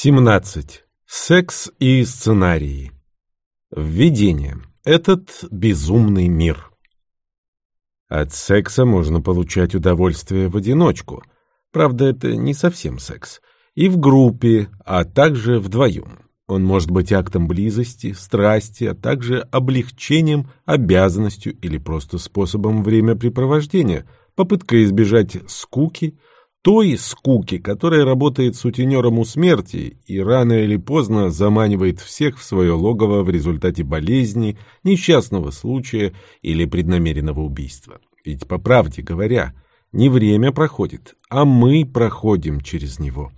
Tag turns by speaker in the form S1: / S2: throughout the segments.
S1: 17. Секс и сценарии. Введение. Этот безумный мир. От секса можно получать удовольствие в одиночку. Правда, это не совсем секс. И в группе, а также вдвоем. Он может быть актом близости, страсти, а также облегчением, обязанностью или просто способом времяпрепровождения, попыткой избежать скуки, той скуки, которая работает сутенером у смерти и рано или поздно заманивает всех в свое логово в результате болезни, несчастного случая или преднамеренного убийства. Ведь, по правде говоря, не время проходит, а мы проходим через него.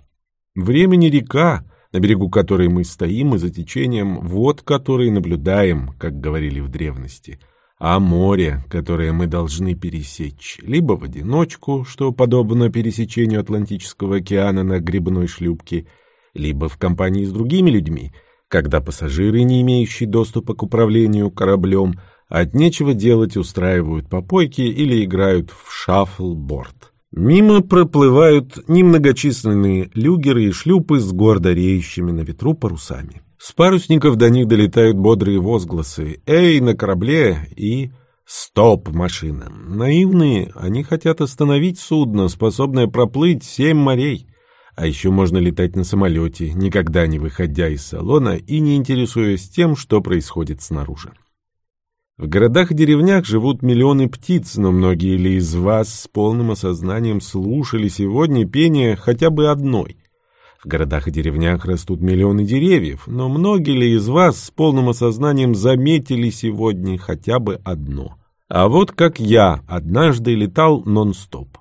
S1: Времени река, на берегу которой мы стоим, и за течением вод, которые наблюдаем, как говорили в древности – а море, которое мы должны пересечь, либо в одиночку, что подобно пересечению Атлантического океана на грибной шлюпке, либо в компании с другими людьми, когда пассажиры, не имеющие доступа к управлению кораблем, от нечего делать устраивают попойки или играют в шаффлборд. Мимо проплывают немногочисленные люгеры и шлюпы с гордо реющими на ветру парусами. С парусников до них долетают бодрые возгласы «Эй, на корабле!» и «Стоп, машина!». Наивные, они хотят остановить судно, способное проплыть семь морей. А еще можно летать на самолете, никогда не выходя из салона и не интересуясь тем, что происходит снаружи. В городах и деревнях живут миллионы птиц, но многие ли из вас с полным осознанием слушали сегодня пение хотя бы одной? В городах и деревнях растут миллионы деревьев, но многие ли из вас с полным осознанием заметили сегодня хотя бы одно? А вот как я однажды летал нон-стоп.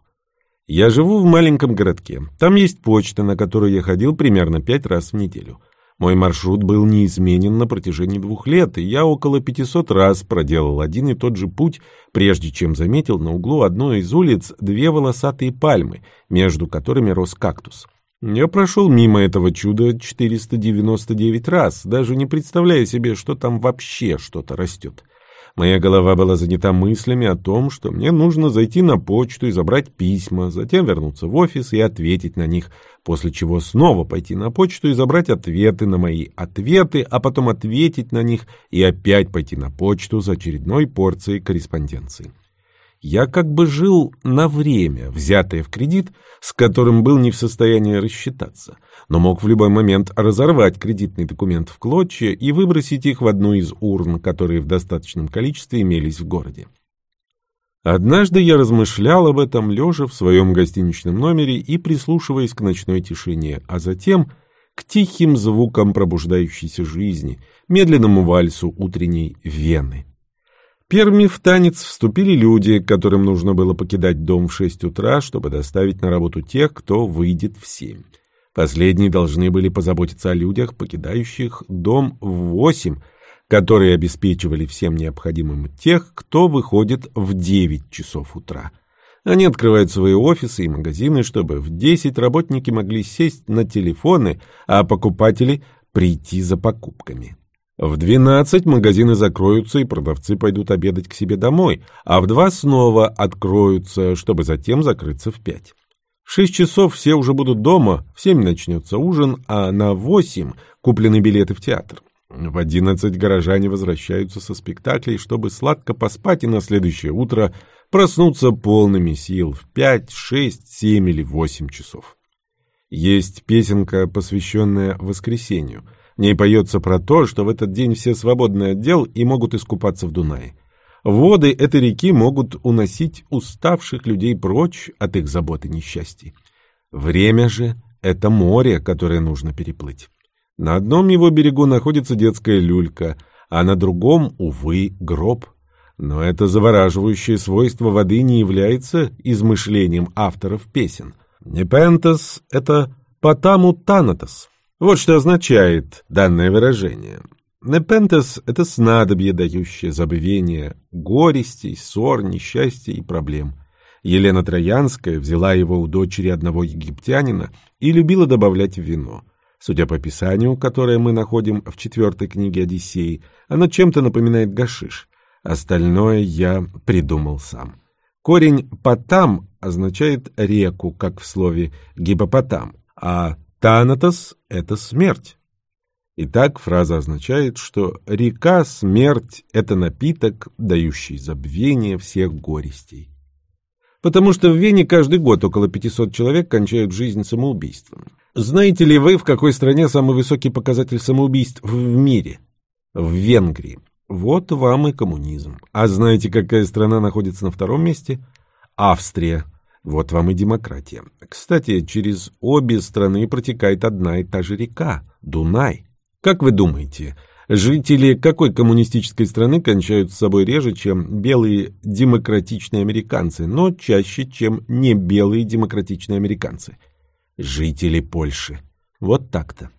S1: Я живу в маленьком городке. Там есть почта, на которую я ходил примерно пять раз в неделю. Мой маршрут был неизменен на протяжении двух лет, и я около 500 раз проделал один и тот же путь, прежде чем заметил на углу одной из улиц две волосатые пальмы, между которыми рос кактус. Я прошел мимо этого чуда 499 раз, даже не представляя себе, что там вообще что-то растет. Моя голова была занята мыслями о том, что мне нужно зайти на почту и забрать письма, затем вернуться в офис и ответить на них, после чего снова пойти на почту и забрать ответы на мои ответы, а потом ответить на них и опять пойти на почту за очередной порцией корреспонденции. Я как бы жил на время, взятое в кредит, с которым был не в состоянии рассчитаться, но мог в любой момент разорвать кредитный документ в клочья и выбросить их в одну из урн, которые в достаточном количестве имелись в городе. Однажды я размышлял об этом, лежа в своем гостиничном номере и прислушиваясь к ночной тишине, а затем к тихим звукам пробуждающейся жизни, медленному вальсу утренней Вены. Первыми в танец вступили люди, которым нужно было покидать дом в шесть утра, чтобы доставить на работу тех, кто выйдет в семь. Последние должны были позаботиться о людях, покидающих дом в восемь, которые обеспечивали всем необходимым тех, кто выходит в девять часов утра. Они открывают свои офисы и магазины, чтобы в десять работники могли сесть на телефоны, а покупатели прийти за покупками. В двенадцать магазины закроются, и продавцы пойдут обедать к себе домой, а в два снова откроются, чтобы затем закрыться в пять. В шесть часов все уже будут дома, в семь начнется ужин, а на восемь куплены билеты в театр. В одиннадцать горожане возвращаются со спектаклей, чтобы сладко поспать и на следующее утро проснуться полными сил в пять, шесть, семь или восемь часов. Есть песенка, посвященная воскресенью — ней поется про то, что в этот день все свободны от дел и могут искупаться в Дунае. Воды этой реки могут уносить уставших людей прочь от их забот и несчастий. Время же — это море, которое нужно переплыть. На одном его берегу находится детская люлька, а на другом, увы, гроб. Но это завораживающее свойство воды не является измышлением авторов песен. Непентас — это потаму танатос. Вот что означает данное выражение. Непентес — это снадобье, дающее забвение горестей, ссор, несчастья и проблем. Елена Троянская взяла его у дочери одного египтянина и любила добавлять в вино. Судя по описанию, которое мы находим в четвертой книге Одиссеи, оно чем-то напоминает гашиш. Остальное я придумал сам. Корень «потам» означает реку, как в слове «гипопотам», а Танатос — это смерть. Итак, фраза означает, что река смерть — это напиток, дающий забвение всех горестей. Потому что в Вене каждый год около 500 человек кончают жизнь самоубийством. Знаете ли вы, в какой стране самый высокий показатель самоубийств в мире? В Венгрии. Вот вам и коммунизм. А знаете, какая страна находится на втором месте? Австрия. Вот вам и демократия. Кстати, через обе страны протекает одна и та же река – Дунай. Как вы думаете, жители какой коммунистической страны кончают с собой реже, чем белые демократичные американцы, но чаще, чем не белые демократичные американцы? Жители Польши. Вот так-то.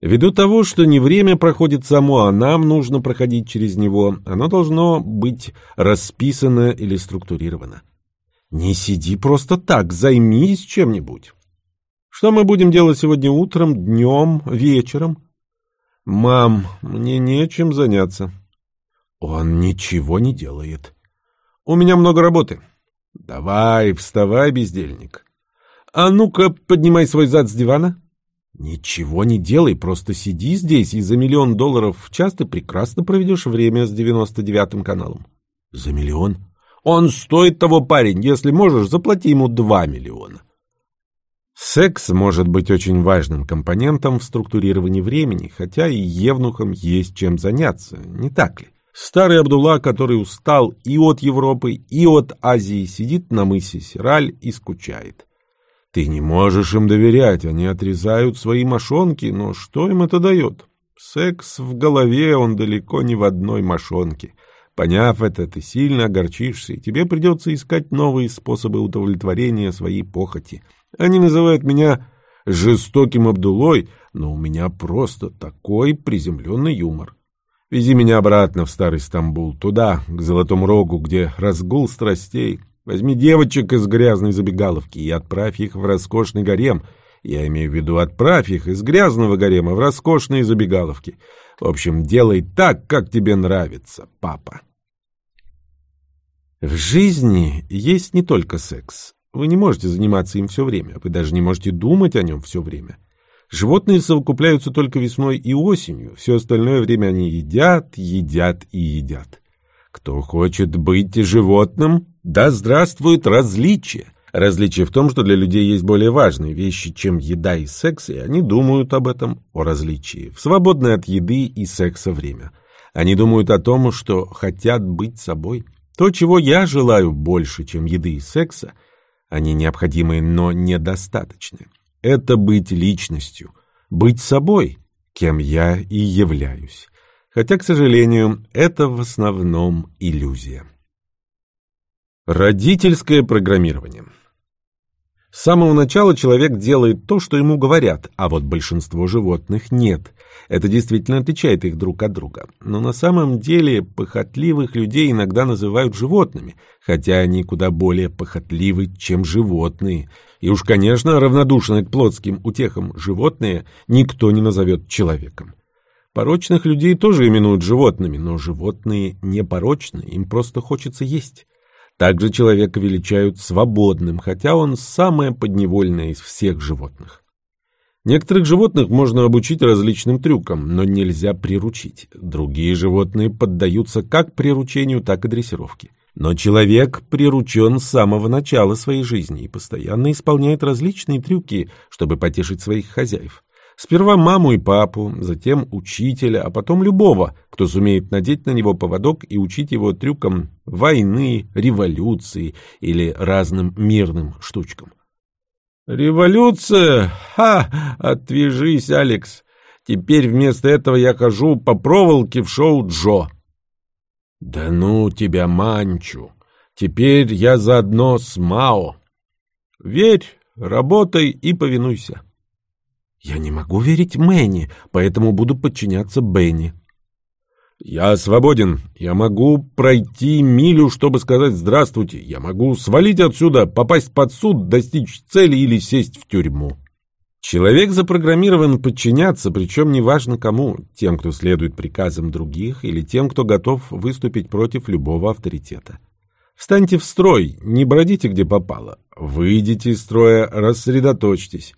S1: Ввиду того, что не время проходит само, а нам нужно проходить через него, оно должно быть расписано или структурировано. Не сиди просто так, займись чем-нибудь. Что мы будем делать сегодня утром, днем, вечером? Мам, мне нечем заняться. Он ничего не делает. У меня много работы. Давай, вставай, бездельник. А ну-ка, поднимай свой зад с дивана. Ничего не делай, просто сиди здесь, и за миллион долларов в час ты прекрасно проведешь время с девяносто девятым каналом. За миллион? Он стоит того, парень. Если можешь, заплати ему два миллиона. Секс может быть очень важным компонентом в структурировании времени, хотя и евнухам есть чем заняться, не так ли? Старый Абдулла, который устал и от Европы, и от Азии, сидит на мысе Сираль и скучает. Ты не можешь им доверять, они отрезают свои мошонки, но что им это дает? Секс в голове, он далеко не в одной мошонке. Поняв это, ты сильно огорчишься, и тебе придется искать новые способы удовлетворения своей похоти. Они называют меня жестоким Абдулой, но у меня просто такой приземленный юмор. Вези меня обратно в старый Стамбул, туда, к Золотому Рогу, где разгул страстей. Возьми девочек из грязной забегаловки и отправь их в роскошный гарем. Я имею в виду, отправь их из грязного гарема в роскошные забегаловки. В общем, делай так, как тебе нравится, папа. В жизни есть не только секс. Вы не можете заниматься им все время, вы даже не можете думать о нем все время. Животные совокупляются только весной и осенью, все остальное время они едят, едят и едят. Кто хочет быть животным, да здравствует различие. Различие в том, что для людей есть более важные вещи, чем еда и секс, и они думают об этом, о различии, в свободное от еды и секса время. Они думают о том, что хотят быть собой. То, чего я желаю больше, чем еды и секса, они необходимы, но недостаточны. Это быть личностью, быть собой, кем я и являюсь. Хотя, к сожалению, это в основном иллюзия. Родительское программирование С самого начала человек делает то, что ему говорят, а вот большинство животных нет. Это действительно отличает их друг от друга. Но на самом деле похотливых людей иногда называют животными, хотя они куда более похотливы, чем животные. И уж, конечно, равнодушные к плотским утехам животные никто не назовет человеком. Порочных людей тоже именуют животными, но животные не порочны, им просто хочется есть. Также человека величают свободным, хотя он самое подневольное из всех животных. Некоторых животных можно обучить различным трюкам, но нельзя приручить. Другие животные поддаются как приручению, так и дрессировке. Но человек приручен с самого начала своей жизни и постоянно исполняет различные трюки, чтобы потешить своих хозяев. Сперва маму и папу, затем учителя, а потом любого, кто сумеет надеть на него поводок и учить его трюкам войны, революции или разным мирным штучкам. «Революция? Ха! Отвяжись, Алекс! Теперь вместо этого я хожу по проволоке в шоу Джо». «Да ну тебя, Манчу! Теперь я заодно с Мао. Верь, работай и повинуйся». Я не могу верить Мэнни, поэтому буду подчиняться Бенни. Я свободен. Я могу пройти милю, чтобы сказать «здравствуйте». Я могу свалить отсюда, попасть под суд, достичь цели или сесть в тюрьму. Человек запрограммирован подчиняться, причем неважно кому, тем, кто следует приказам других, или тем, кто готов выступить против любого авторитета. Встаньте в строй, не бродите где попало. Выйдите из строя, рассредоточьтесь.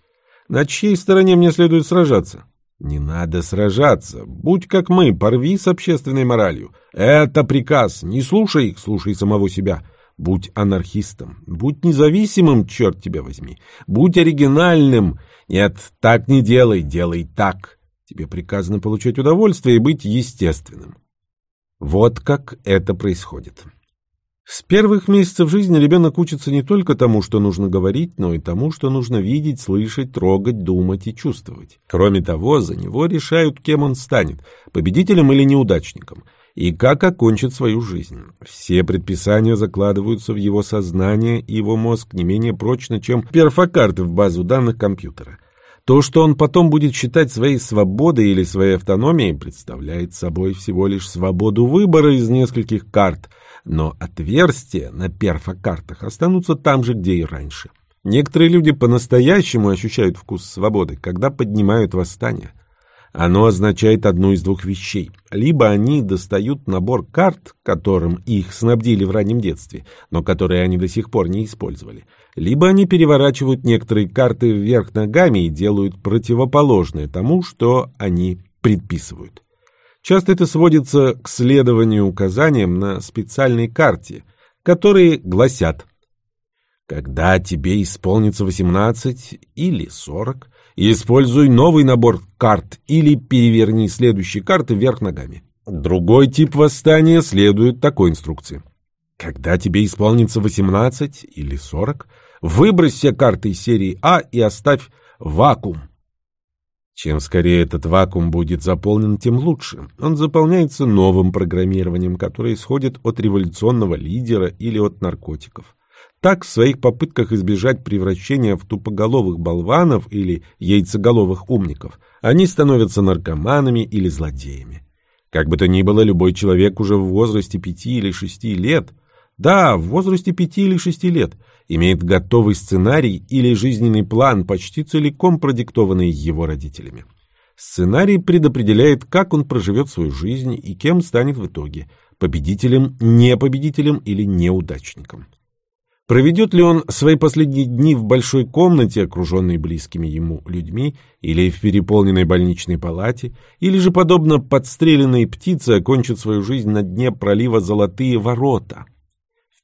S1: На чьей стороне мне следует сражаться? Не надо сражаться. Будь как мы, порви с общественной моралью. Это приказ. Не слушай их, слушай самого себя. Будь анархистом. Будь независимым, черт тебя возьми. Будь оригинальным. Нет, так не делай, делай так. Тебе приказано получать удовольствие и быть естественным. Вот как это происходит. С первых месяцев жизни ребенок учится не только тому, что нужно говорить, но и тому, что нужно видеть, слышать, трогать, думать и чувствовать. Кроме того, за него решают, кем он станет – победителем или неудачником, и как окончит свою жизнь. Все предписания закладываются в его сознание, и его мозг не менее прочно, чем перфокарты в базу данных компьютера. То, что он потом будет считать своей свободой или своей автономией, представляет собой всего лишь свободу выбора из нескольких карт – но отверстия на перфокартах останутся там же, где и раньше. Некоторые люди по-настоящему ощущают вкус свободы, когда поднимают восстание. Оно означает одну из двух вещей. Либо они достают набор карт, которым их снабдили в раннем детстве, но которые они до сих пор не использовали. Либо они переворачивают некоторые карты вверх ногами и делают противоположное тому, что они предписывают. Часто это сводится к следованию указаниям на специальной карте, которые гласят «Когда тебе исполнится 18 или 40, используй новый набор карт или переверни следующие карты вверх ногами». Другой тип восстания следует такой инструкции. Когда тебе исполнится 18 или 40, выбрось все карты из серии А и оставь вакуум. Чем скорее этот вакуум будет заполнен, тем лучше. Он заполняется новым программированием, которое исходит от революционного лидера или от наркотиков. Так, в своих попытках избежать превращения в тупоголовых болванов или яйцеголовых умников, они становятся наркоманами или злодеями. Как бы то ни было, любой человек уже в возрасте пяти или шести лет, да, в возрасте пяти или шести лет – имеет готовый сценарий или жизненный план, почти целиком продиктованный его родителями. Сценарий предопределяет, как он проживет свою жизнь и кем станет в итоге – победителем, непобедителем или неудачником. Проведет ли он свои последние дни в большой комнате, окруженной близкими ему людьми, или в переполненной больничной палате, или же, подобно подстреленной птице, окончит свою жизнь на дне пролива «Золотые ворота»,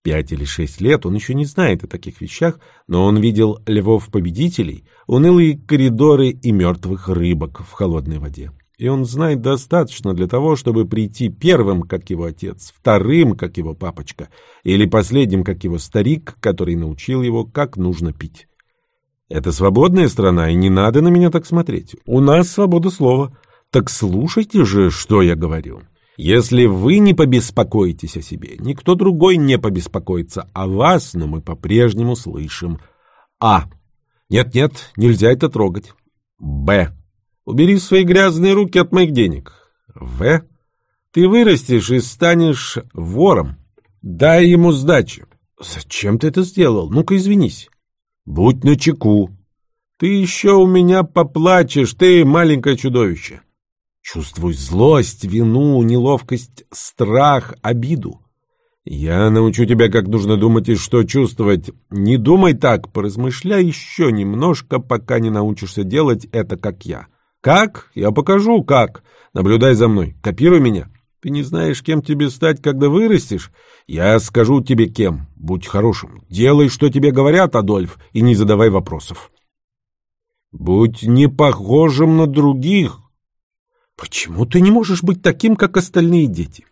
S1: пять или шесть лет он еще не знает о таких вещах, но он видел львов-победителей, унылые коридоры и мертвых рыбок в холодной воде. И он знает достаточно для того, чтобы прийти первым, как его отец, вторым, как его папочка, или последним, как его старик, который научил его, как нужно пить. Это свободная страна, и не надо на меня так смотреть. У нас свобода слова. Так слушайте же, что я говорю. Если вы не побеспокоитесь о себе, никто другой не побеспокоится о вас, но мы по-прежнему слышим. А. Нет-нет, нельзя это трогать. Б. Убери свои грязные руки от моих денег. В. Ты вырастешь и станешь вором. Дай ему сдачи. Зачем ты это сделал? Ну-ка извинись. Будь начеку. Ты еще у меня поплачешь, ты маленькое чудовище. Чувствуй злость, вину, неловкость, страх, обиду. Я научу тебя, как нужно думать и что чувствовать. Не думай так, поразмышляй еще немножко, пока не научишься делать это, как я. Как? Я покажу, как. Наблюдай за мной, копируй меня. Ты не знаешь, кем тебе стать, когда вырастешь? Я скажу тебе кем. Будь хорошим. Делай, что тебе говорят, Адольф, и не задавай вопросов. Будь не похожим на других, Почему ты не можешь быть таким, как остальные дети?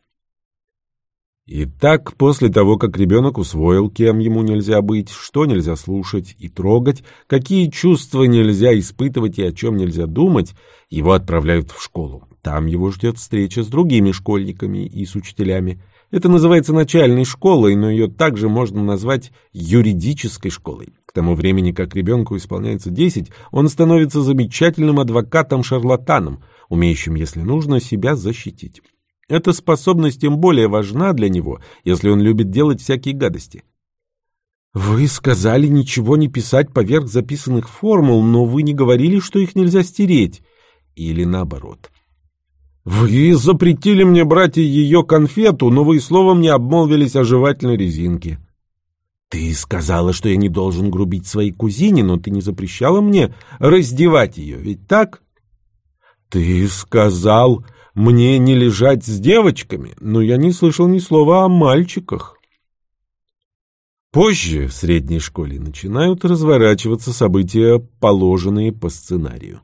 S1: Итак, после того, как ребенок усвоил, кем ему нельзя быть, что нельзя слушать и трогать, какие чувства нельзя испытывать и о чем нельзя думать, его отправляют в школу. Там его ждет встреча с другими школьниками и с учителями. Это называется начальной школой, но ее также можно назвать юридической школой. К тому времени, как ребенку исполняется 10, он становится замечательным адвокатом-шарлатаном – умеющим, если нужно, себя защитить. Эта способность тем более важна для него, если он любит делать всякие гадости. Вы сказали ничего не писать поверх записанных формул, но вы не говорили, что их нельзя стереть. Или наоборот. Вы запретили мне брать ее конфету, но вы словом не обмолвились о жевательной резинке. Ты сказала, что я не должен грубить своей кузине, но ты не запрещала мне раздевать ее, ведь так? Ты сказал мне не лежать с девочками, но я не слышал ни слова о мальчиках. Позже в средней школе начинают разворачиваться события, положенные по сценарию.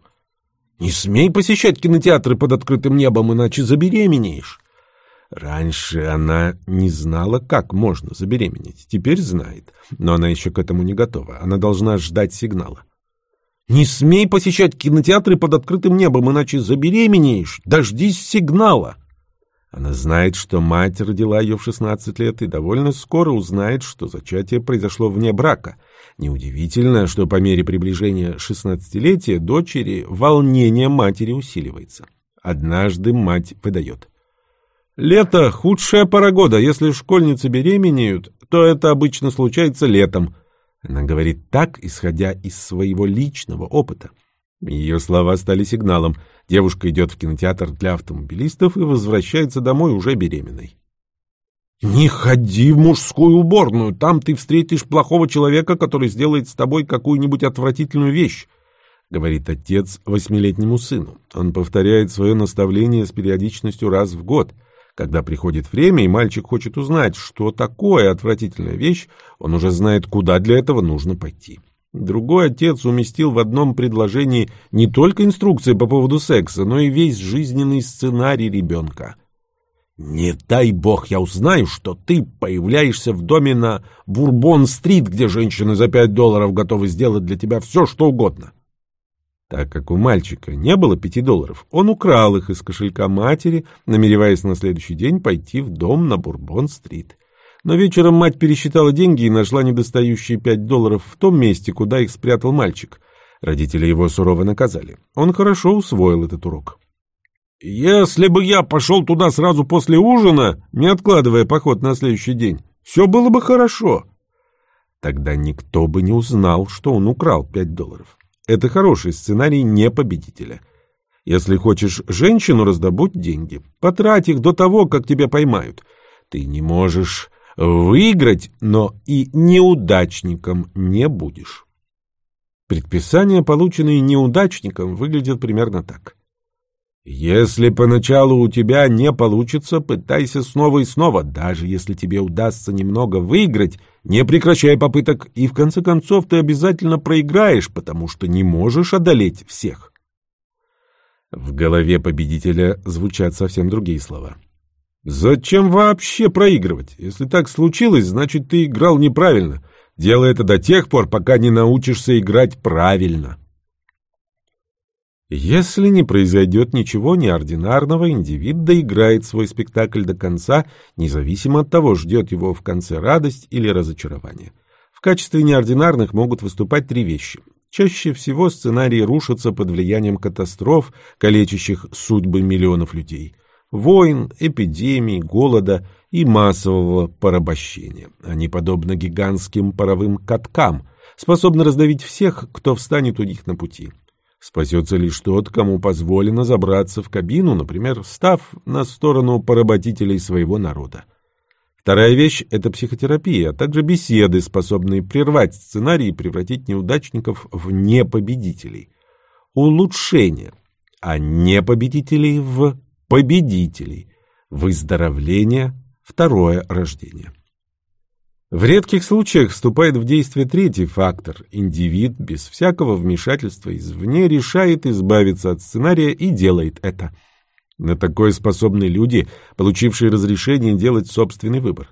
S1: Не смей посещать кинотеатры под открытым небом, иначе забеременеешь. Раньше она не знала, как можно забеременеть. Теперь знает. Но она еще к этому не готова. Она должна ждать сигнала. «Не смей посещать кинотеатры под открытым небом, иначе забеременеешь. Дождись сигнала». Она знает, что мать родила ее в 16 лет и довольно скоро узнает, что зачатие произошло вне брака. Неудивительно, что по мере приближения 16-летия дочери волнение матери усиливается. Однажды мать выдает. Лето – худшая пора года. Если школьницы беременеют, то это обычно случается летом. Она говорит так, исходя из своего личного опыта. Ее слова стали сигналом. Девушка идет в кинотеатр для автомобилистов и возвращается домой уже беременной. «Не ходи в мужскую уборную, там ты встретишь плохого человека, который сделает с тобой какую-нибудь отвратительную вещь», — говорит отец восьмилетнему сыну. Он повторяет свое наставление с периодичностью раз в год — когда приходит время, и мальчик хочет узнать, что такое отвратительная вещь, он уже знает, куда для этого нужно пойти. Другой отец уместил в одном предложении не только инструкции по поводу секса, но и весь жизненный сценарий ребенка. «Не дай бог я узнаю, что ты появляешься в доме на Бурбон-стрит, где женщины за пять долларов готовы сделать для тебя все, что угодно». Так как у мальчика не было пяти долларов, он украл их из кошелька матери, намереваясь на следующий день пойти в дом на Бурбон-стрит. Но вечером мать пересчитала деньги и нашла недостающие пять долларов в том месте, куда их спрятал мальчик. Родители его сурово наказали. Он хорошо усвоил этот урок. «Если бы я пошел туда сразу после ужина, не откладывая поход на следующий день, все было бы хорошо». Тогда никто бы не узнал, что он украл пять долларов. Это хороший сценарий не победителя. Если хочешь женщину, раздобудь деньги. Потрать их до того, как тебя поймают. Ты не можешь выиграть, но и неудачником не будешь. Предписания, полученные неудачником, выглядят примерно так. Если поначалу у тебя не получится, пытайся снова и снова. Даже если тебе удастся немного выиграть, не прекращай попыток, и в конце концов ты обязательно проиграешь, потому что не можешь одолеть всех. В голове победителя звучат совсем другие слова. Зачем вообще проигрывать? Если так случилось, значит ты играл неправильно. Делай это до тех пор, пока не научишься играть правильно. Если не произойдет ничего неординарного, индивид доиграет свой спектакль до конца, независимо от того, ждет его в конце радость или разочарование. В качестве неординарных могут выступать три вещи. Чаще всего сценарии рушатся под влиянием катастроф, калечащих судьбы миллионов людей. Войн, эпидемий, голода и массового порабощения. Они подобны гигантским паровым каткам, способны раздавить всех, кто встанет у них на пути. Спасется лишь тот, кому позволено забраться в кабину, например, став на сторону поработителей своего народа. Вторая вещь – это психотерапия, а также беседы, способные прервать сценарий и превратить неудачников в непобедителей. Улучшение, а непобедителей в победителей. Выздоровление – второе рождение. В редких случаях вступает в действие третий фактор. Индивид без всякого вмешательства извне решает избавиться от сценария и делает это. На такое способны люди, получившие разрешение делать собственный выбор.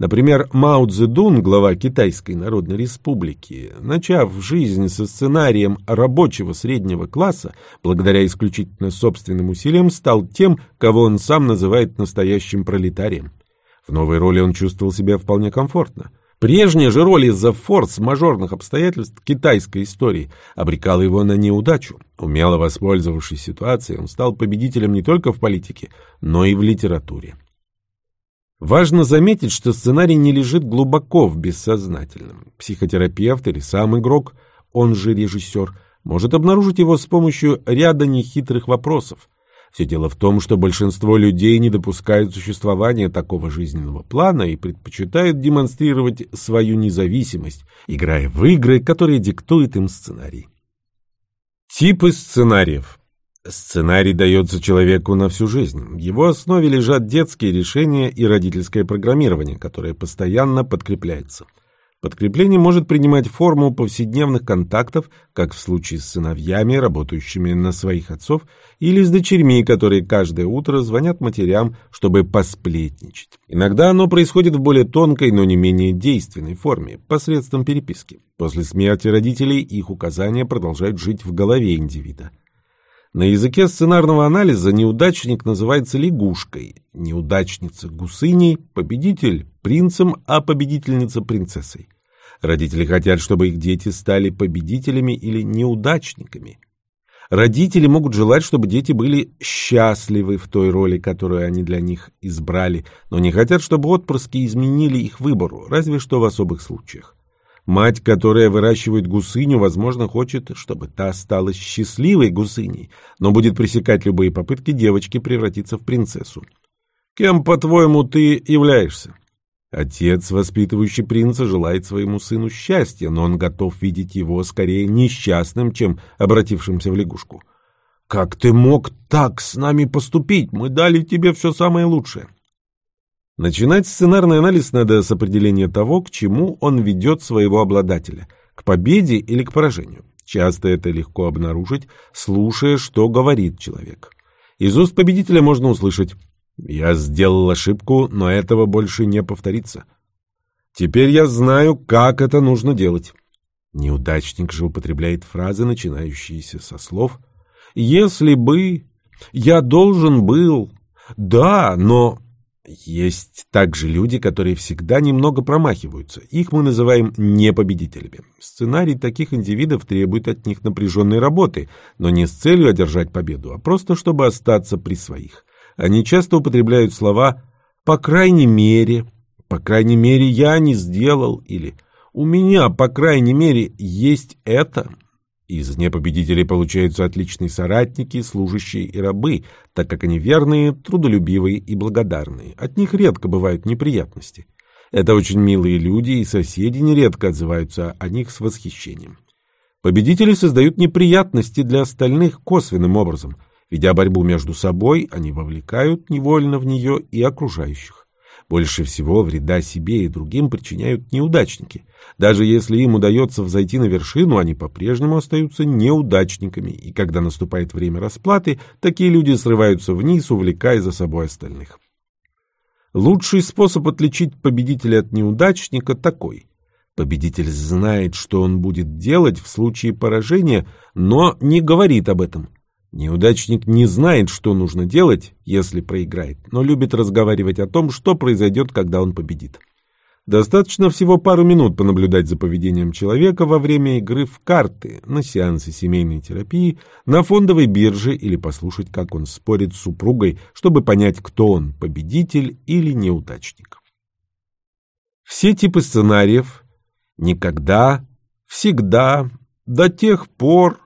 S1: Например, Мао Цзэдун, глава Китайской Народной Республики, начав жизнь со сценарием рабочего среднего класса, благодаря исключительно собственным усилиям, стал тем, кого он сам называет настоящим пролетарием. В новой роли он чувствовал себя вполне комфортно. Прежняя же роль из-за форс-мажорных обстоятельств китайской истории обрекала его на неудачу. Умело воспользовавшись ситуацией, он стал победителем не только в политике, но и в литературе. Важно заметить, что сценарий не лежит глубоко в бессознательном. Психотерапевт или сам игрок, он же режиссер, может обнаружить его с помощью ряда нехитрых вопросов. Все дело в том, что большинство людей не допускают существования такого жизненного плана и предпочитают демонстрировать свою независимость, играя в игры, которые диктует им сценарий. Типы сценариев. Сценарий дается человеку на всю жизнь. В его основе лежат детские решения и родительское программирование, которое постоянно подкрепляется. Подкрепление может принимать форму повседневных контактов, как в случае с сыновьями, работающими на своих отцов, или с дочерьми, которые каждое утро звонят матерям, чтобы посплетничать. Иногда оно происходит в более тонкой, но не менее действенной форме, посредством переписки. После смерти родителей их указания продолжают жить в голове индивида. На языке сценарного анализа неудачник называется лягушкой, неудачница – гусыней, победитель – принцем, а победительница – принцессой. Родители хотят, чтобы их дети стали победителями или неудачниками. Родители могут желать, чтобы дети были счастливы в той роли, которую они для них избрали, но не хотят, чтобы отпрыски изменили их выбору, разве что в особых случаях. Мать, которая выращивает гусыню, возможно, хочет, чтобы та стала счастливой гусыней, но будет пресекать любые попытки девочки превратиться в принцессу. Кем, по-твоему, ты являешься? Отец, воспитывающий принца, желает своему сыну счастья, но он готов видеть его скорее несчастным, чем обратившимся в лягушку. «Как ты мог так с нами поступить? Мы дали тебе все самое лучшее». Начинать сценарный анализ надо с определения того, к чему он ведет своего обладателя – к победе или к поражению. Часто это легко обнаружить, слушая, что говорит человек. Из уст победителя можно услышать «Я сделал ошибку, но этого больше не повторится». «Теперь я знаю, как это нужно делать». Неудачник же употребляет фразы, начинающиеся со слов «Если бы...» «Я должен был...» «Да, но...» Есть также люди, которые всегда немного промахиваются. Их мы называем непобедителями. Сценарий таких индивидов требует от них напряженной работы, но не с целью одержать победу, а просто чтобы остаться при своих. Они часто употребляют слова «по крайней мере», «по крайней мере я не сделал» или «у меня, по крайней мере, есть это». Из непобедителей получаются отличные соратники, служащие и рабы, так как они верные, трудолюбивые и благодарные. От них редко бывают неприятности. Это очень милые люди, и соседи нередко отзываются о них с восхищением. Победители создают неприятности для остальных косвенным образом. Ведя борьбу между собой, они вовлекают невольно в нее и окружающих. Больше всего вреда себе и другим причиняют неудачники. Даже если им удается взойти на вершину, они по-прежнему остаются неудачниками, и когда наступает время расплаты, такие люди срываются вниз, увлекая за собой остальных. Лучший способ отличить победителя от неудачника такой. Победитель знает, что он будет делать в случае поражения, но не говорит об этом. Неудачник не знает, что нужно делать, если проиграет, но любит разговаривать о том, что произойдет, когда он победит. Достаточно всего пару минут понаблюдать за поведением человека во время игры в карты, на сеансе семейной терапии, на фондовой бирже или послушать, как он спорит с супругой, чтобы понять, кто он, победитель или неудачник. Все типы сценариев «никогда», «всегда», «до тех пор»,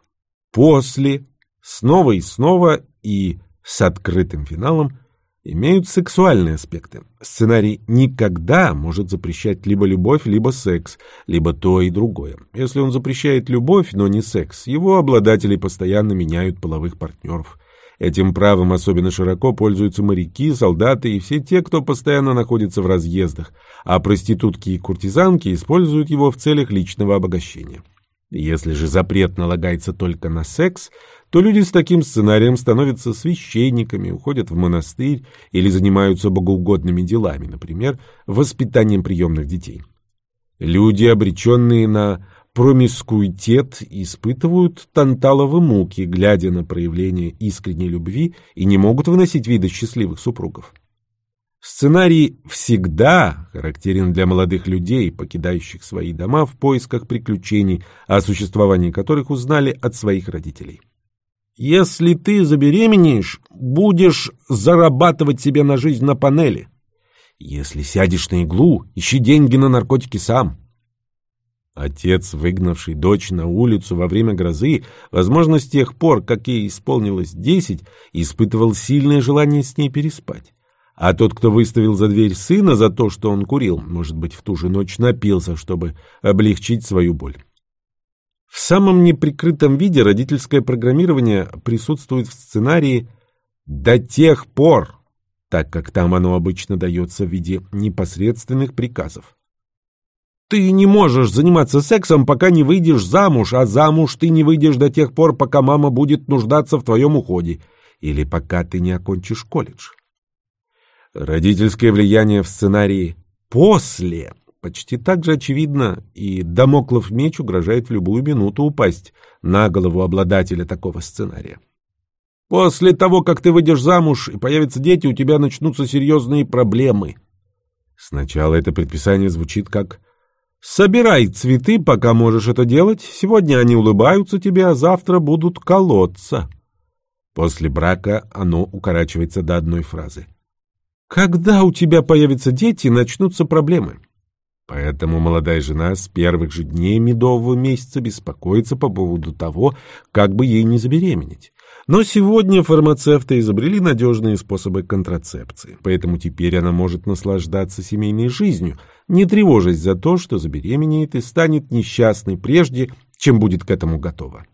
S1: «после», снова и снова и с открытым финалом имеют сексуальные аспекты. Сценарий никогда может запрещать либо любовь, либо секс, либо то и другое. Если он запрещает любовь, но не секс, его обладатели постоянно меняют половых партнеров. Этим правом особенно широко пользуются моряки, солдаты и все те, кто постоянно находится в разъездах, а проститутки и куртизанки используют его в целях личного обогащения. Если же запрет налагается только на секс, то люди с таким сценарием становятся священниками, уходят в монастырь или занимаются богоугодными делами, например, воспитанием приемных детей. Люди, обреченные на промискуитет, испытывают танталовы муки, глядя на проявление искренней любви и не могут выносить вида счастливых супругов. Сценарий всегда характерен для молодых людей, покидающих свои дома в поисках приключений, о существовании которых узнали от своих родителей. Если ты забеременеешь, будешь зарабатывать себе на жизнь на панели. Если сядешь на иглу, ищи деньги на наркотики сам. Отец, выгнавший дочь на улицу во время грозы, возможно, с тех пор, как ей исполнилось десять, испытывал сильное желание с ней переспать. А тот, кто выставил за дверь сына за то, что он курил, может быть, в ту же ночь напился, чтобы облегчить свою боль. В самом неприкрытом виде родительское программирование присутствует в сценарии «до тех пор», так как там оно обычно дается в виде непосредственных приказов. Ты не можешь заниматься сексом, пока не выйдешь замуж, а замуж ты не выйдешь до тех пор, пока мама будет нуждаться в твоем уходе, или пока ты не окончишь колледж. Родительское влияние в сценарии «после» почти так же очевидно, и Дамоклов меч угрожает в любую минуту упасть на голову обладателя такого сценария. После того, как ты выйдешь замуж и появятся дети, у тебя начнутся серьезные проблемы. Сначала это предписание звучит как Собирай цветы, пока можешь это делать. Сегодня они улыбаются тебе, а завтра будут колоться. После брака оно укорачивается до одной фразы. Когда у тебя появятся дети, начнутся проблемы. Поэтому молодая жена с первых же дней медового месяца беспокоится по поводу того, как бы ей не забеременеть. Но сегодня фармацевты изобрели надежные способы контрацепции, поэтому теперь она может наслаждаться семейной жизнью, не тревожась за то, что забеременеет и станет несчастной прежде, чем будет к этому готова.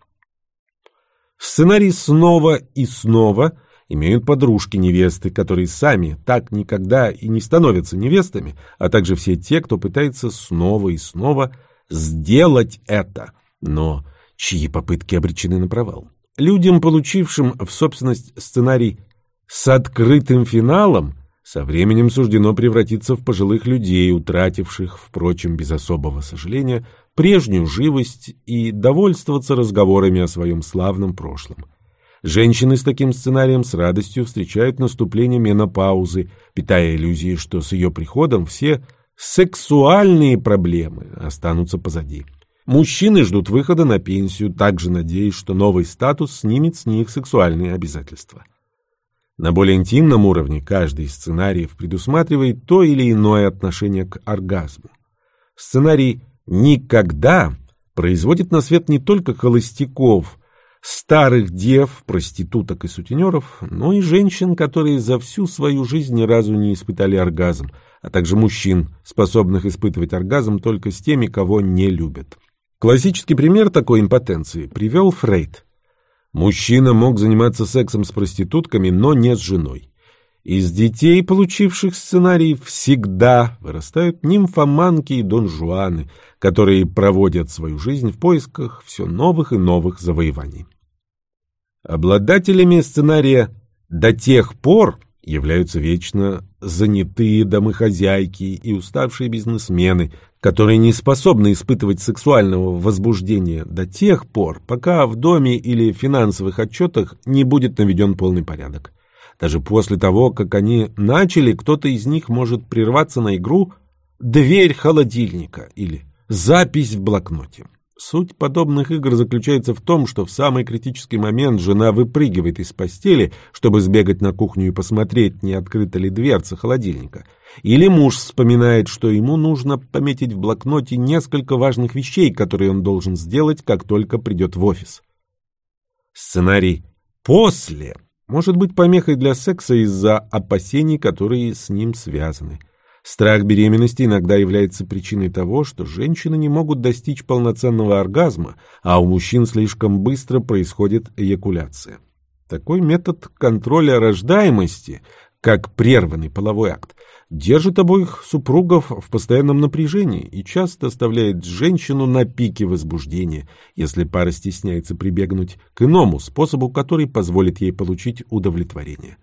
S1: Сценарий снова и снова имеют подружки невесты, которые сами так никогда и не становятся невестами, а также все те, кто пытается снова и снова сделать это, но чьи попытки обречены на провал. Людям, получившим в собственность сценарий с открытым финалом, со временем суждено превратиться в пожилых людей, утративших, впрочем, без особого сожаления, прежнюю живость и довольствоваться разговорами о своем славном прошлом. Женщины с таким сценарием с радостью встречают наступление менопаузы, питая иллюзии, что с ее приходом все сексуальные проблемы останутся позади. Мужчины ждут выхода на пенсию, также надеясь, что новый статус снимет с них сексуальные обязательства. На более интимном уровне каждый из сценариев предусматривает то или иное отношение к оргазму. Сценарий «Никогда» производит на свет не только холостяков, старых дев, проституток и сутенеров, но и женщин, которые за всю свою жизнь ни разу не испытали оргазм, а также мужчин, способных испытывать оргазм только с теми, кого не любят. Классический пример такой импотенции привел Фрейд. Мужчина мог заниматься сексом с проститутками, но не с женой. Из детей, получивших сценарий, всегда вырастают нимфоманки и донжуаны, которые проводят свою жизнь в поисках все новых и новых завоеваний. Обладателями сценария «до тех пор» являются вечно занятые домохозяйки и уставшие бизнесмены, которые не способны испытывать сексуального возбуждения до тех пор, пока в доме или финансовых отчетах не будет наведен полный порядок. Даже после того, как они начали, кто-то из них может прерваться на игру «Дверь холодильника» или «Запись в блокноте». Суть подобных игр заключается в том, что в самый критический момент жена выпрыгивает из постели, чтобы сбегать на кухню и посмотреть, не открыта ли дверца холодильника. Или муж вспоминает, что ему нужно пометить в блокноте несколько важных вещей, которые он должен сделать, как только придет в офис. Сценарий «после» может быть помехой для секса из-за опасений, которые с ним связаны. Страх беременности иногда является причиной того, что женщины не могут достичь полноценного оргазма, а у мужчин слишком быстро происходит эякуляция. Такой метод контроля рождаемости, как прерванный половой акт, держит обоих супругов в постоянном напряжении и часто оставляет женщину на пике возбуждения, если пара стесняется прибегнуть к иному способу, который позволит ей получить удовлетворение.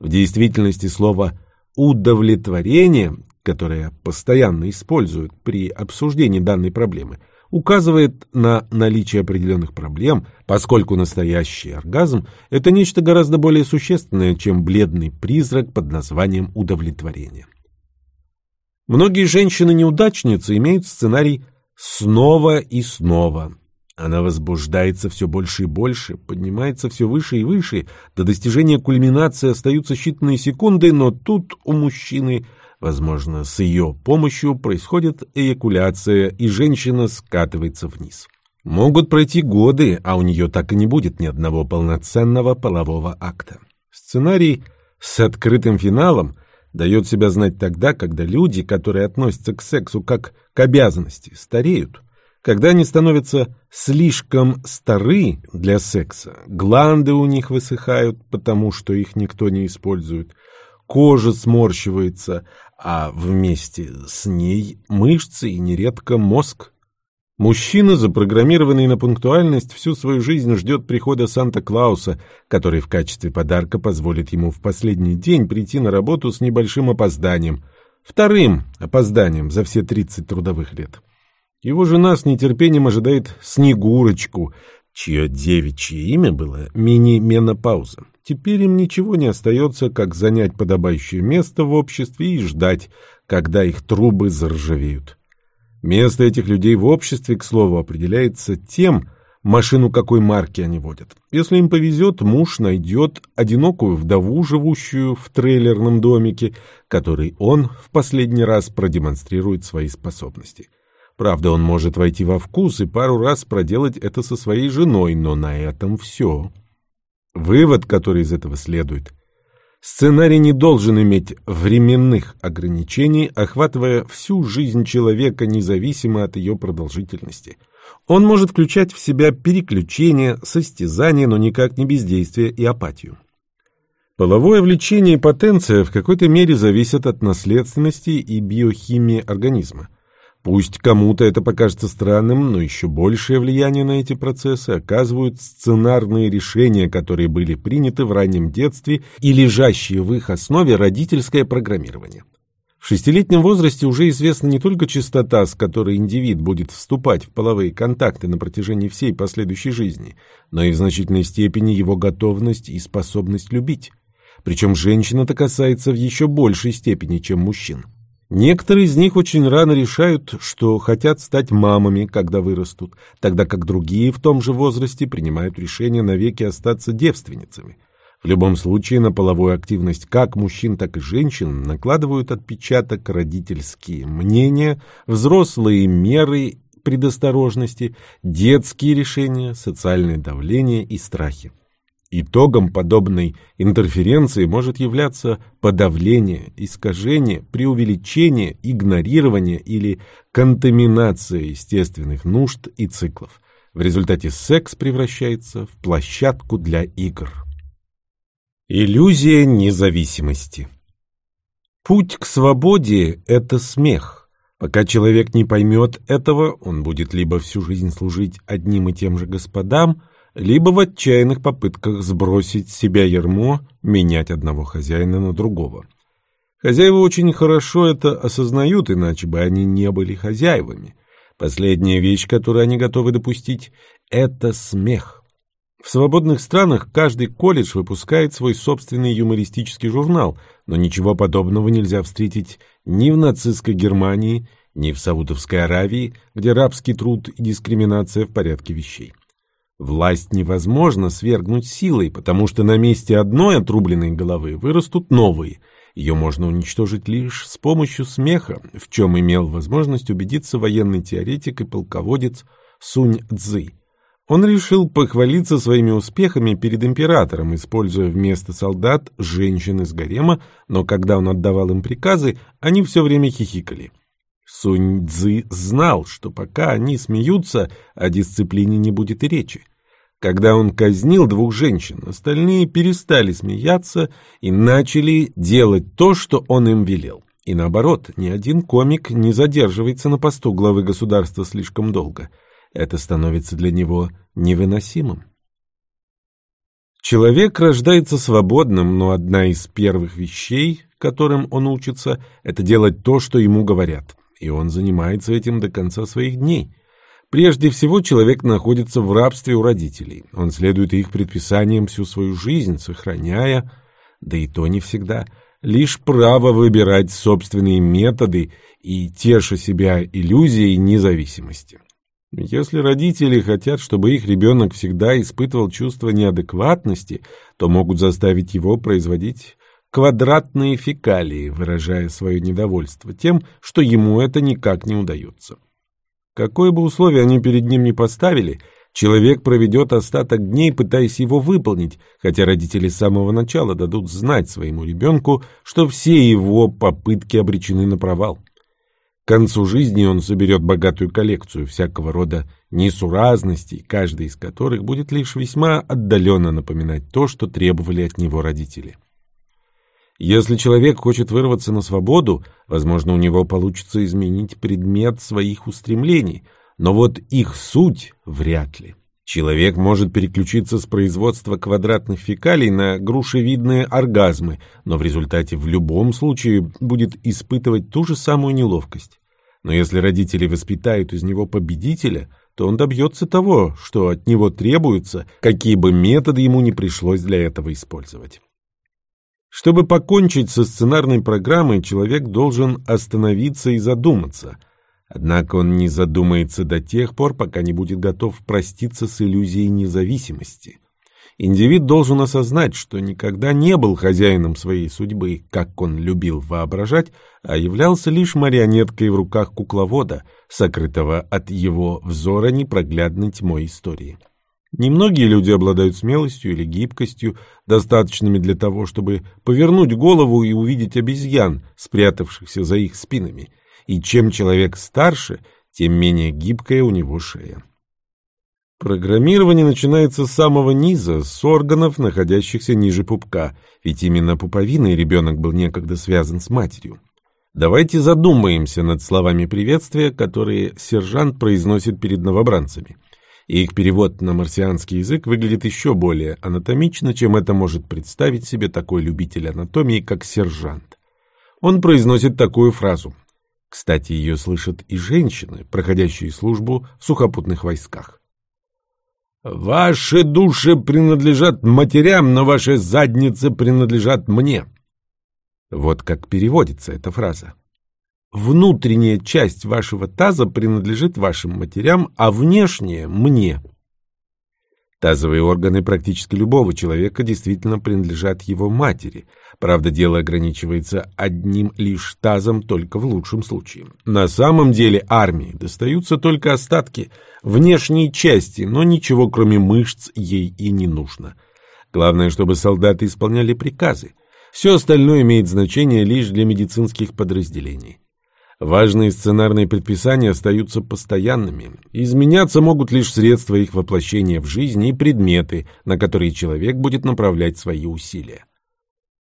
S1: В действительности слово Удовлетворение, которое постоянно используют при обсуждении данной проблемы, указывает на наличие определенных проблем, поскольку настоящий оргазм – это нечто гораздо более существенное, чем бледный призрак под названием удовлетворение. Многие женщины-неудачницы имеют сценарий «снова и снова», она возбуждается все больше и больше, поднимается все выше и выше. До достижения кульминации остаются считанные секунды, но тут у мужчины Возможно, с ее помощью происходит эякуляция, и женщина скатывается вниз. Могут пройти годы, а у нее так и не будет ни одного полноценного полового акта. Сценарий с открытым финалом дает себя знать тогда, когда люди, которые относятся к сексу как к обязанности, стареют. Когда они становятся слишком стары для секса, гланды у них высыхают, потому что их никто не использует, кожа сморщивается, а вместе с ней мышцы и нередко мозг. Мужчина, запрограммированный на пунктуальность, всю свою жизнь ждет прихода Санта-Клауса, который в качестве подарка позволит ему в последний день прийти на работу с небольшим опозданием, вторым опозданием за все 30 трудовых лет. Его жена с нетерпением ожидает Снегурочку, чье девичье имя было мини-менопауза. Теперь им ничего не остается, как занять подобающее место в обществе и ждать, когда их трубы заржавеют. Место этих людей в обществе, к слову, определяется тем, машину какой марки они водят. Если им повезет, муж найдет одинокую вдову, живущую в трейлерном домике, который он в последний раз продемонстрирует свои способности. Правда, он может войти во вкус и пару раз проделать это со своей женой, но на этом все. Вывод, который из этого следует. Сценарий не должен иметь временных ограничений, охватывая всю жизнь человека независимо от ее продолжительности. Он может включать в себя переключение, состязание, но никак не бездействие и апатию. Половое влечение и потенция в какой-то мере зависят от наследственности и биохимии организма. Пусть кому-то это покажется странным, но еще большее влияние на эти процессы оказывают сценарные решения, которые были приняты в раннем детстве и лежащие в их основе родительское программирование. В шестилетнем возрасте уже известна не только частота, с которой индивид будет вступать в половые контакты на протяжении всей последующей жизни, но и в значительной степени его готовность и способность любить. Причем женщин это касается в еще большей степени, чем мужчин. Некоторые из них очень рано решают, что хотят стать мамами, когда вырастут, тогда как другие в том же возрасте принимают решение навеки остаться девственницами. В любом случае на половую активность как мужчин, так и женщин накладывают отпечаток родительские мнения, взрослые меры предосторожности, детские решения, социальное давление и страхи. Итогом подобной интерференции может являться подавление, искажение, преувеличение, игнорирование или контаминация естественных нужд и циклов. В результате секс превращается в площадку для игр. Иллюзия независимости Путь к свободе – это смех. Пока человек не поймет этого, он будет либо всю жизнь служить одним и тем же господам – либо в отчаянных попытках сбросить себя ярмо, менять одного хозяина на другого. Хозяева очень хорошо это осознают, иначе бы они не были хозяевами. Последняя вещь, которую они готовы допустить, это смех. В свободных странах каждый колледж выпускает свой собственный юмористический журнал, но ничего подобного нельзя встретить ни в нацистской Германии, ни в Саудовской Аравии, где рабский труд и дискриминация в порядке вещей. Власть невозможно свергнуть силой, потому что на месте одной отрубленной головы вырастут новые. Ее можно уничтожить лишь с помощью смеха, в чем имел возможность убедиться военный теоретик и полководец Сунь Цзы. Он решил похвалиться своими успехами перед императором, используя вместо солдат женщин из гарема, но когда он отдавал им приказы, они все время хихикали. Сунь Цзы знал, что пока они смеются, о дисциплине не будет и речи. Когда он казнил двух женщин, остальные перестали смеяться и начали делать то, что он им велел. И наоборот, ни один комик не задерживается на посту главы государства слишком долго. Это становится для него невыносимым. Человек рождается свободным, но одна из первых вещей, которым он учится, это делать то, что ему говорят и он занимается этим до конца своих дней. Прежде всего, человек находится в рабстве у родителей. Он следует их предписаниям всю свою жизнь, сохраняя, да и то не всегда, лишь право выбирать собственные методы и теша себя иллюзией независимости. Если родители хотят, чтобы их ребенок всегда испытывал чувство неадекватности, то могут заставить его производить квадратные фекалии, выражая свое недовольство тем, что ему это никак не удается. Какое бы условие они перед ним ни поставили, человек проведет остаток дней, пытаясь его выполнить, хотя родители с самого начала дадут знать своему ребенку, что все его попытки обречены на провал. К концу жизни он соберет богатую коллекцию всякого рода несуразностей, каждый из которых будет лишь весьма отдаленно напоминать то, что требовали от него родители. Если человек хочет вырваться на свободу, возможно, у него получится изменить предмет своих устремлений, но вот их суть вряд ли. Человек может переключиться с производства квадратных фекалий на грушевидные оргазмы, но в результате в любом случае будет испытывать ту же самую неловкость. Но если родители воспитают из него победителя, то он добьется того, что от него требуется, какие бы методы ему не пришлось для этого использовать. Чтобы покончить со сценарной программой, человек должен остановиться и задуматься – Однако он не задумается до тех пор, пока не будет готов проститься с иллюзией независимости. Индивид должен осознать, что никогда не был хозяином своей судьбы, как он любил воображать, а являлся лишь марионеткой в руках кукловода, сокрытого от его взора непроглядной тьмой истории. Немногие люди обладают смелостью или гибкостью, достаточными для того, чтобы повернуть голову и увидеть обезьян, спрятавшихся за их спинами – и чем человек старше, тем менее гибкая у него шея. Программирование начинается с самого низа, с органов, находящихся ниже пупка, ведь именно пуповиной ребенок был некогда связан с матерью. Давайте задумаемся над словами приветствия, которые сержант произносит перед новобранцами. И их перевод на марсианский язык выглядит еще более анатомично, чем это может представить себе такой любитель анатомии, как сержант. Он произносит такую фразу кстати, ее слышат и женщины, проходящие службу в сухопутных войсках. «Ваши души принадлежат матерям, но ваши задницы принадлежат мне». Вот как переводится эта фраза. Внутренняя часть вашего таза принадлежит вашим матерям, а внешняя — мне. Тазовые органы практически любого человека действительно принадлежат его матери. Правда, дело ограничивается одним лишь тазом только в лучшем случае. На самом деле армии достаются только остатки, внешней части, но ничего кроме мышц ей и не нужно. Главное, чтобы солдаты исполняли приказы. Все остальное имеет значение лишь для медицинских подразделений. Важные сценарные предписания остаются постоянными. Изменяться могут лишь средства их воплощения в жизнь и предметы, на которые человек будет направлять свои усилия.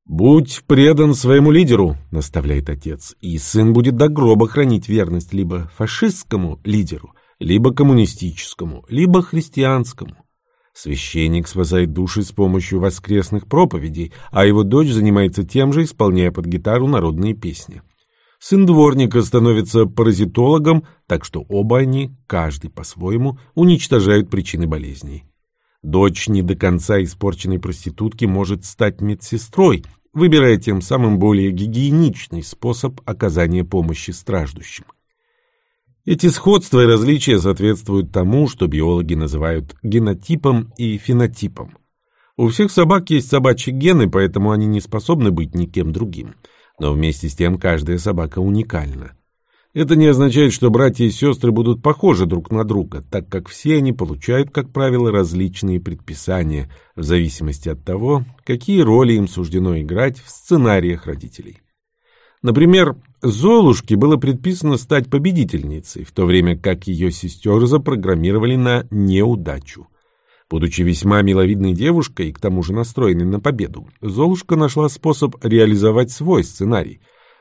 S1: «Будь предан своему лидеру», — наставляет отец, «и сын будет до гроба хранить верность либо фашистскому лидеру, либо коммунистическому, либо христианскому». Священник спасает души с помощью воскресных проповедей, а его дочь занимается тем же, исполняя под гитару народные песни. Сын дворника становится паразитологом, так что оба они, каждый по-своему, уничтожают причины болезней. Дочь не до конца испорченной проститутки может стать медсестрой, выбирая тем самым более гигиеничный способ оказания помощи страждущим. Эти сходства и различия соответствуют тому, что биологи называют генотипом и фенотипом. У всех собак есть собачьи гены, поэтому они не способны быть никем другим но вместе с тем каждая собака уникальна. Это не означает, что братья и сестры будут похожи друг на друга, так как все они получают, как правило, различные предписания в зависимости от того, какие роли им суждено играть в сценариях родителей. Например, Золушке было предписано стать победительницей, в то время как ее сестер запрограммировали на неудачу. Будучи весьма миловидной девушкой и к тому же настроенной на победу, Золушка нашла способ реализовать свой сценарий.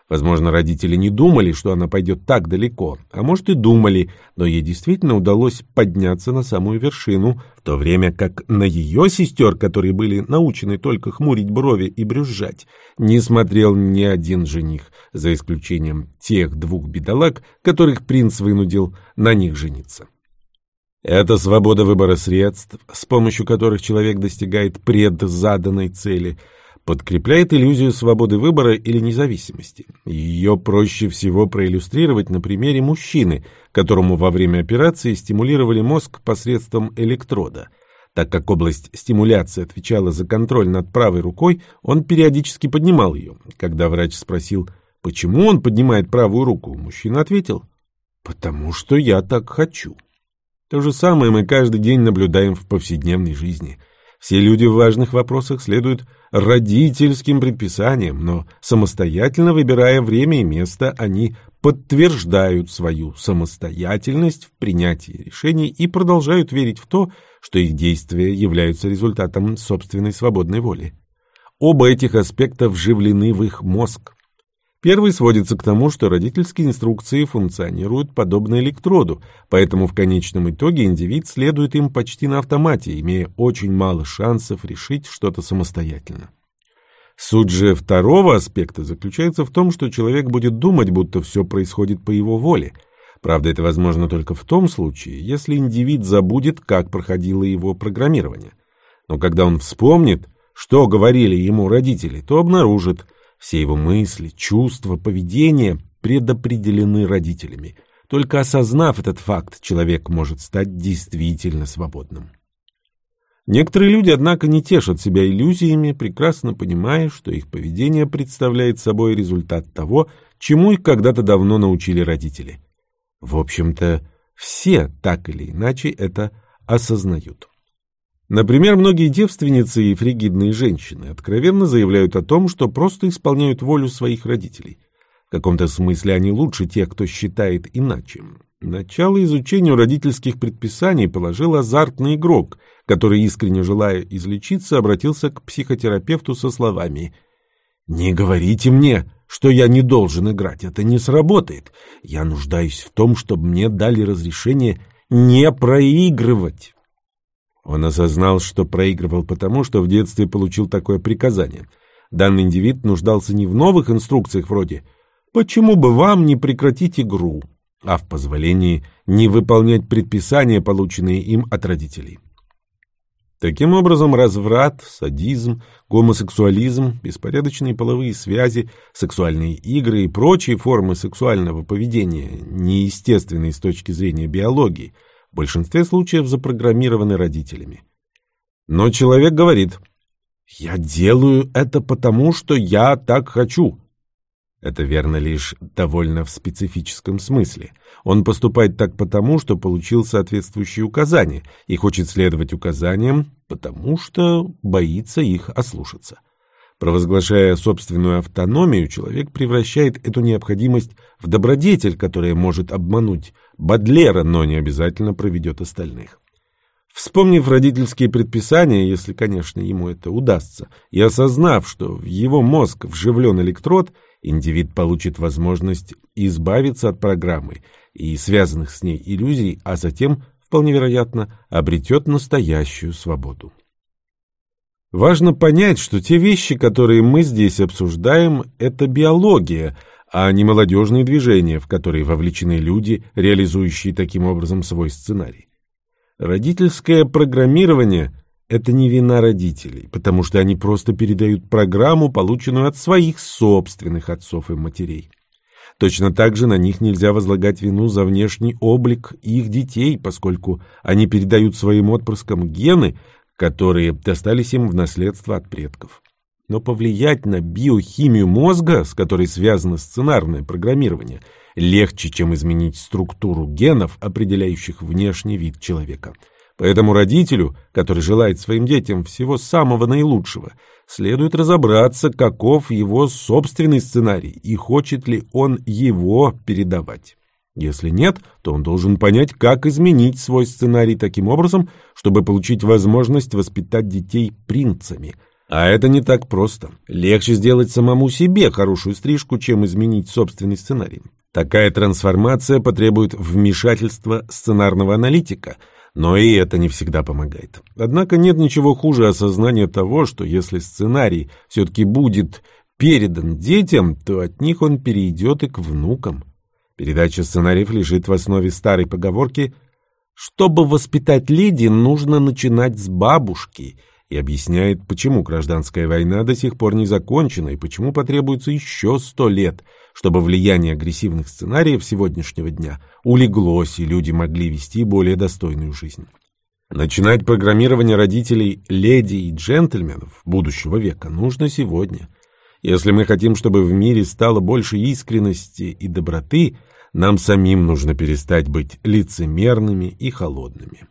S1: Возможно, родители не думали, что она пойдет так далеко, а может и думали, но ей действительно удалось подняться на самую вершину, в то время как на ее сестер, которые были научены только хмурить брови и брюзжать, не смотрел ни один жених, за исключением тех двух бедолаг, которых принц вынудил на них жениться. Это свобода выбора средств, с помощью которых человек достигает предзаданной цели, подкрепляет иллюзию свободы выбора или независимости. Ее проще всего проиллюстрировать на примере мужчины, которому во время операции стимулировали мозг посредством электрода. Так как область стимуляции отвечала за контроль над правой рукой, он периодически поднимал ее. Когда врач спросил, почему он поднимает правую руку, мужчина ответил, «Потому что я так хочу». То же самое мы каждый день наблюдаем в повседневной жизни. Все люди в важных вопросах следуют родительским предписаниям, но самостоятельно выбирая время и место, они подтверждают свою самостоятельность в принятии решений и продолжают верить в то, что их действия являются результатом собственной свободной воли. Оба этих аспекта вживлены в их мозг. Первый сводится к тому, что родительские инструкции функционируют подобно электроду, поэтому в конечном итоге индивид следует им почти на автомате, имея очень мало шансов решить что-то самостоятельно. Суть же второго аспекта заключается в том, что человек будет думать, будто все происходит по его воле. Правда, это возможно только в том случае, если индивид забудет, как проходило его программирование. Но когда он вспомнит, что говорили ему родители, то обнаружит, все его мысли, чувства, поведение предопределены родителями. Только осознав этот факт, человек может стать действительно свободным. Некоторые люди, однако, не тешат себя иллюзиями, прекрасно понимая, что их поведение представляет собой результат того, чему их когда-то давно научили родители. В общем-то, все так или иначе это осознают. Например, многие девственницы и фригидные женщины откровенно заявляют о том, что просто исполняют волю своих родителей. В каком-то смысле они лучше тех, кто считает иначе. Начало изучению родительских предписаний положил азартный игрок, который, искренне желая излечиться, обратился к психотерапевту со словами «Не говорите мне, что я не должен играть, это не сработает. Я нуждаюсь в том, чтобы мне дали разрешение не проигрывать». Он осознал, что проигрывал потому, что в детстве получил такое приказание. Данный индивид нуждался не в новых инструкциях вроде «Почему бы вам не прекратить игру?», а в позволении не выполнять предписания, полученные им от родителей. Таким образом, разврат, садизм, гомосексуализм, беспорядочные половые связи, сексуальные игры и прочие формы сексуального поведения, неестественные с точки зрения биологии, в большинстве случаев запрограммированы родителями. Но человек говорит «Я делаю это потому, что я так хочу», это верно лишь довольно в специфическом смысле. Он поступает так потому, что получил соответствующие указания, и хочет следовать указаниям, потому что боится их ослушаться. Провозглашая собственную автономию, человек превращает эту необходимость в добродетель, которая может обмануть Бадлера, но не обязательно проведет остальных. Вспомнив родительские предписания, если, конечно, ему это удастся, и осознав, что в его мозг вживлен электрод – Индивид получит возможность избавиться от программы и связанных с ней иллюзий, а затем, вполне вероятно, обретет настоящую свободу. Важно понять, что те вещи, которые мы здесь обсуждаем, это биология, а не молодежные движения, в которые вовлечены люди, реализующие таким образом свой сценарий. Родительское программирование это не вина родителей, потому что они просто передают программу, полученную от своих собственных отцов и матерей. Точно так же на них нельзя возлагать вину за внешний облик их детей, поскольку они передают своим отпрыскам гены, которые достались им в наследство от предков. Но повлиять на биохимию мозга, с которой связано сценарное программирование, легче, чем изменить структуру генов, определяющих внешний вид человека – Поэтому родителю, который желает своим детям всего самого наилучшего, следует разобраться, каков его собственный сценарий и хочет ли он его передавать. Если нет, то он должен понять, как изменить свой сценарий таким образом, чтобы получить возможность воспитать детей принцами. А это не так просто. Легче сделать самому себе хорошую стрижку, чем изменить собственный сценарий. Такая трансформация потребует вмешательства сценарного аналитика – но и это не всегда помогает. Однако нет ничего хуже осознания того, что если сценарий все-таки будет передан детям, то от них он перейдет и к внукам. Передача сценариев лежит в основе старой поговорки «Чтобы воспитать леди, нужно начинать с бабушки», и объясняет, почему гражданская война до сих пор не закончена и почему потребуется еще сто лет, чтобы влияние агрессивных сценариев сегодняшнего дня улеглось и люди могли вести более достойную жизнь. Начинать программирование родителей леди и джентльменов будущего века нужно сегодня. Если мы хотим, чтобы в мире стало больше искренности и доброты, нам самим нужно перестать быть лицемерными и холодными.